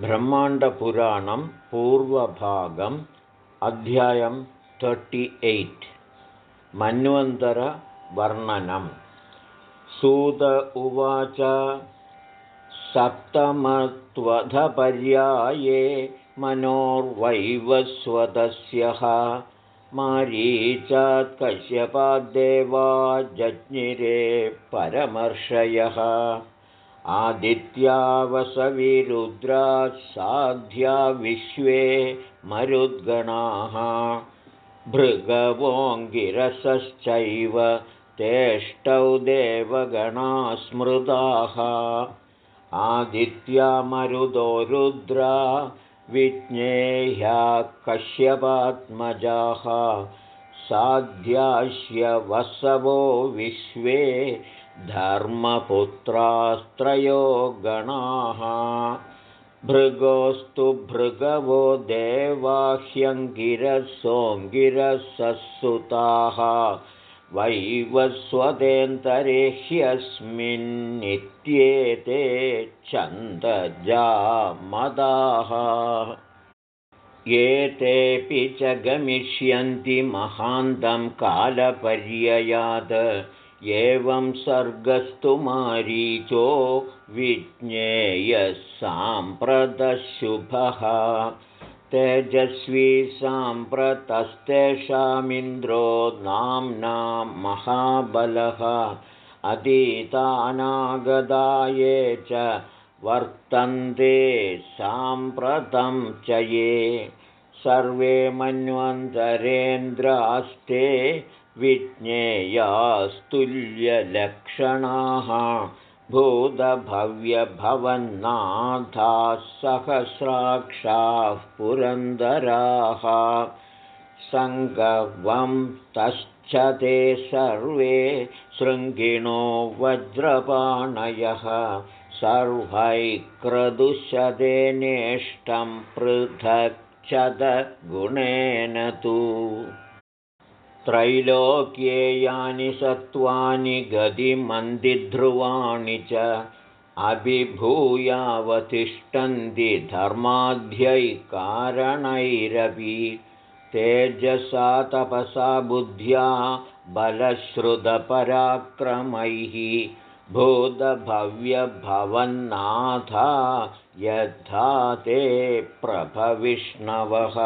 ब्रह्माण्डपुराणं पूर्वभागम् अध्यायं thirty eight मन्वन्तरवर्णनं. सूत उवाच सप्तमत्वधपर्याये मनोर्वैवस्वतस्यः कश्यपाद्देवा जज्ञिरे परमर्षयः साध्या विश्वे मरुद्गणाः भृगवोङ्गिरसश्चैव तेष्टौ देवगणा स्मृताः। आदित्या मरुदो रुद्रा विज्ञेह्या कश्यपात्मजाः। साध्यास्य वसवो विश्वे धर्मपुत्रास्त्रयो गणाः। भृगोस्तु भृगवो देवाह्यङ्गिरसोऽङ्गिरसुताः वैवस्वतेन्तरे ह्यस्मिन्नित्येते छन्दजामदाः। एतेऽपि च गमिष्यन्ति महान्तं कालपर्ययात् एवं सर्गस्तु मारीचो विज्ञेयः साम्प्रतशुभः तेजस्वी साम्प्रतस्तेषामिन्द्रो नाम्ना महाबलः। अतीतानागदाये च वर्तन्ते साम्प्रतं च ये। सर्वे मन्वन्तरेन्द्रास्ते विज्ञेयास्तुल्यलक्षणाः। भूतभव्यभवन्नाथाः सहस्राक्षाः पुरन्दराः। सङ्गवं तश्च ते सर्वे शृङ्गिणो वज्रपाणयः। सर्वैक्रदुशदेनेष्टं पृथक् तु त्रैलोक्ये यानि सत्त्वानि गतिमन्दिध्रुवाणि च अभिभूयावतिष्ठन्ति धर्माध्यैकारणैरपि तेजसा तपसा बुद्ध्या बलश्रुतपराक्रमैः भूतभव्यभवन्नाथा यथा ते प्रभविष्णवः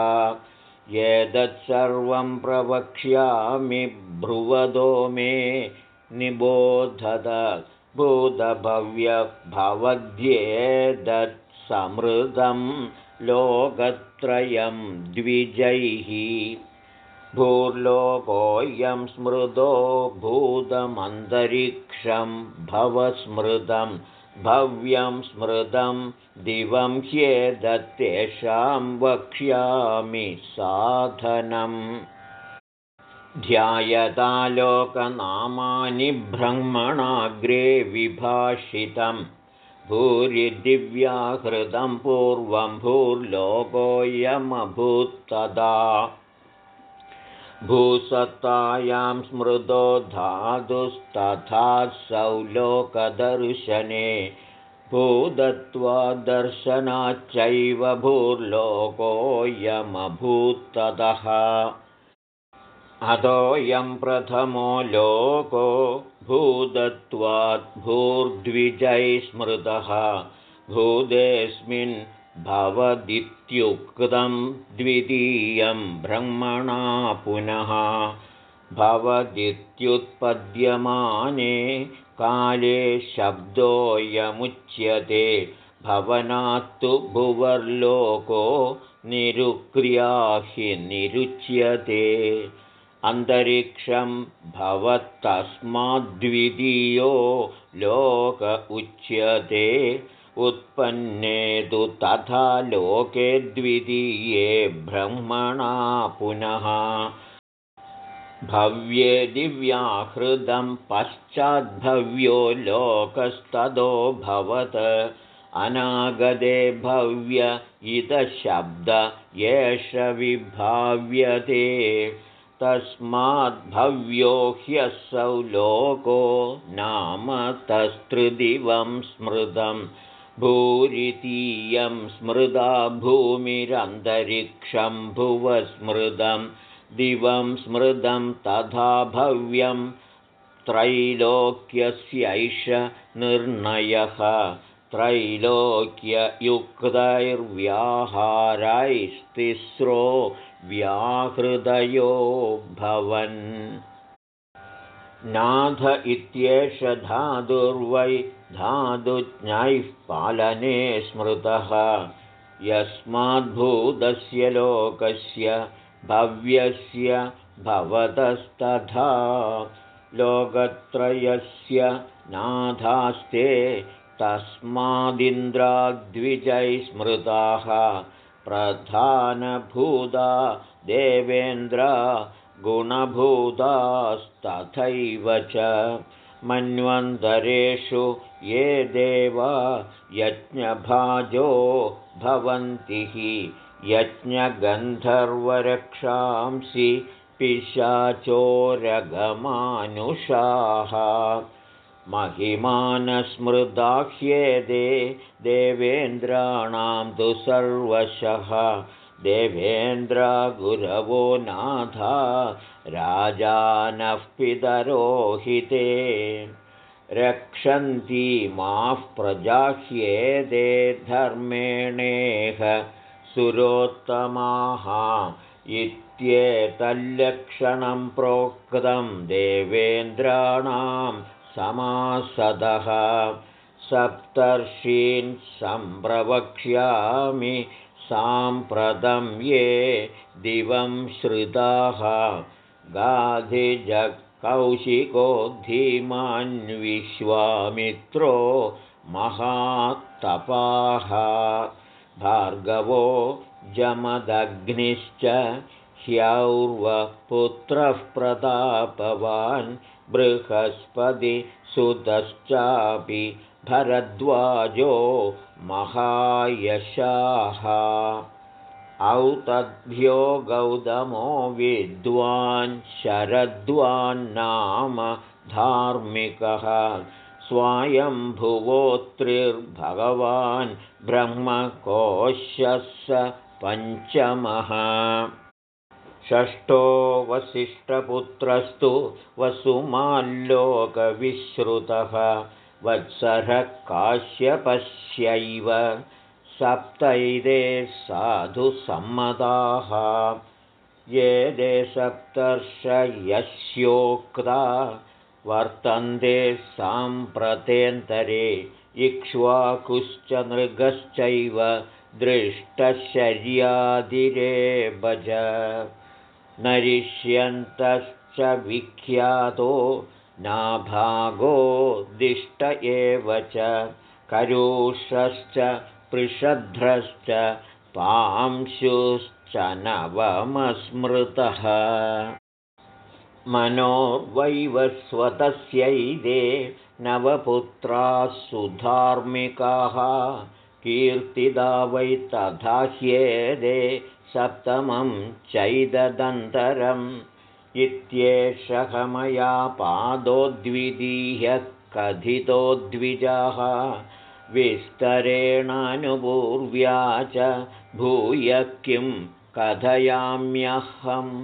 एतत्सर्वं प्रवक्ष्यामि भ्रुवदो मे निबोधत भूतभव्यभवद्येदत्समृतं लोकत्रयं द्विजैः भूर्लोकोऽयं स्मृतो भूतमन्तरिक्षं भवस्मृतं भव्यं स्मृतं दिवं ह्येदत्तेषां वक्ष्यामि साधनम् ध्यायतालोकनामानि ब्रह्मणाग्रे विभाषितं। भूरिदिव्याहृतं पूर्वं भूर्लोकोऽयमभूत्तदा भूसत्तायां स्मृतो धातुस्तथासौ लोकदर्शने भूदत्वादर्शनाच्चैव भूर्लोकोऽयमभूत्ततः अतोऽयं प्रथमो लोको भूदत्वात् भूर्द्विजैः स्मृतः। भूदेऽस्मिन् भवदित्युक्तं द्वितीयं ब्रह्मणा पुनः भवदित्युत्पद्यमाने काले शब्दोऽयमुच्यते। भवनात्तु भुवर्लोको निरुक्रियाहि निरुच्यते। अन्तरिक्षं भवत्तस्माद्वितीयो लोक उच्यते उत्पन्ने तु तथा लोके द्वितीये ब्रह्मणा पुनः। भव्ये दिव्याहृदं पश्चाद्भव्यो लोकस्तदोऽभवत् अनागदे भव्य इतशब्द एष विभाव्यते। तस्माद्भव्यो ह्यसौ लोको नाम तस्तृदिवं स्मृतम् भूरितीयं स्मृदा भूमिरन्तरिक्षं भुवस्मृदं दिवं स्मृदं तथा भव्यं त्रैलोक्यस्यैष निर्णयः। त्रैलोक्ययुक्तैर्व्याहारैस्तिस्रो व्याहृदयो भवन्। नाथ इत्येष धातुर्वै धातुज्ञैः पालने स्मृतः। यस्माद्भूतस्य लोकस्य भव्यस्य भवतस्तथा। लोकत्रयस्य नाथास्ते स्मृताः। प्रधानभूता देवेन्द्र गुणभूतास्तथैव च मन्वन्तरेषु ये देवा यज्ञभाजो भवन्ति हि यज्ञगन्धर्वरक्षांसि पिशाचोरगमानुषाः। महिमानस्मृदाह्येदे देवेन्द्राणां तु सर्वशः देवेन्द्रगुरवो नाथा राजानः पितरोहिते रक्षन्तीमाः प्रजाह्येदे धर्मेणेह सुरोत्तमाः इत्येतल्लक्षणं प्रोक्तं देवेन्द्राणां समासदः। सप्तर्षीन् सम्प्रवक्ष्यामि साम्प्रतं ये दिवं श्रुताः। गाधिजकौशिको धीमान्विश्वामित्रो महात्तपाः। भार्गवो जमदग्निश्च ह्यौर्वपुत्रः प्रतापवान् बृहस्पतिसुतश्चापि भरद्वाजो महायशाः। औतद्भ्यो गौतमो विद्वान् शरद्वान्नाम धार्मिकः। स्वायम्भुवोत्रिर्भगवान् ब्रह्मकोशः स पञ्चमः। षष्ठो वसिष्ठपुत्रस्तु वसुमाल्लोकविश्रुतः वत्सरः काश्यपश्यैव सप्तैदे साधुसम्मताः ये दे सप्तर्षयस्योक्ता वर्तन्ते साम्प्रतेन्तरे इक्ष्वाकुश्च नृगश्चैव दृष्टशर्यादिरेभज नरिष्यन्तश्च विख्यातो नाभागो दिष्ट एव च करुषश्च पृषध्रश्च पांशुश्च नवमस्मृतः। मनोर्वैवस्वतस्यैदे नवपुत्राः सुधार्मिकाः कीर्तिदा वै तथा ह्येदे सप्तमं चैददन्तरम् इत्येषः मया पादोद्विदीह्य कथितोद्विजाः विस्तरेणानुपूर्व्या च भूय किं कथयाम्यहम्।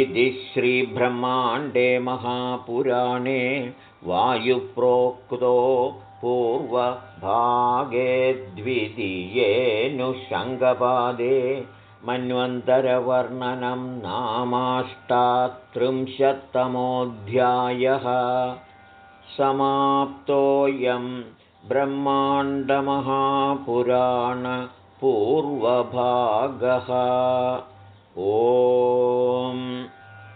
इति श्रीब्रह्माण्डे महापुराणे वायुप्रोक्तो पूर्वभागे द्वितीयेऽनुषङ्गपादे मन्वन्तरवर्णनं नामाष्टात्रिंशत्तमोऽध्यायः। समाप्तोऽयं ब्रह्माण्डमहापुराणपूर्वभागः। ॐ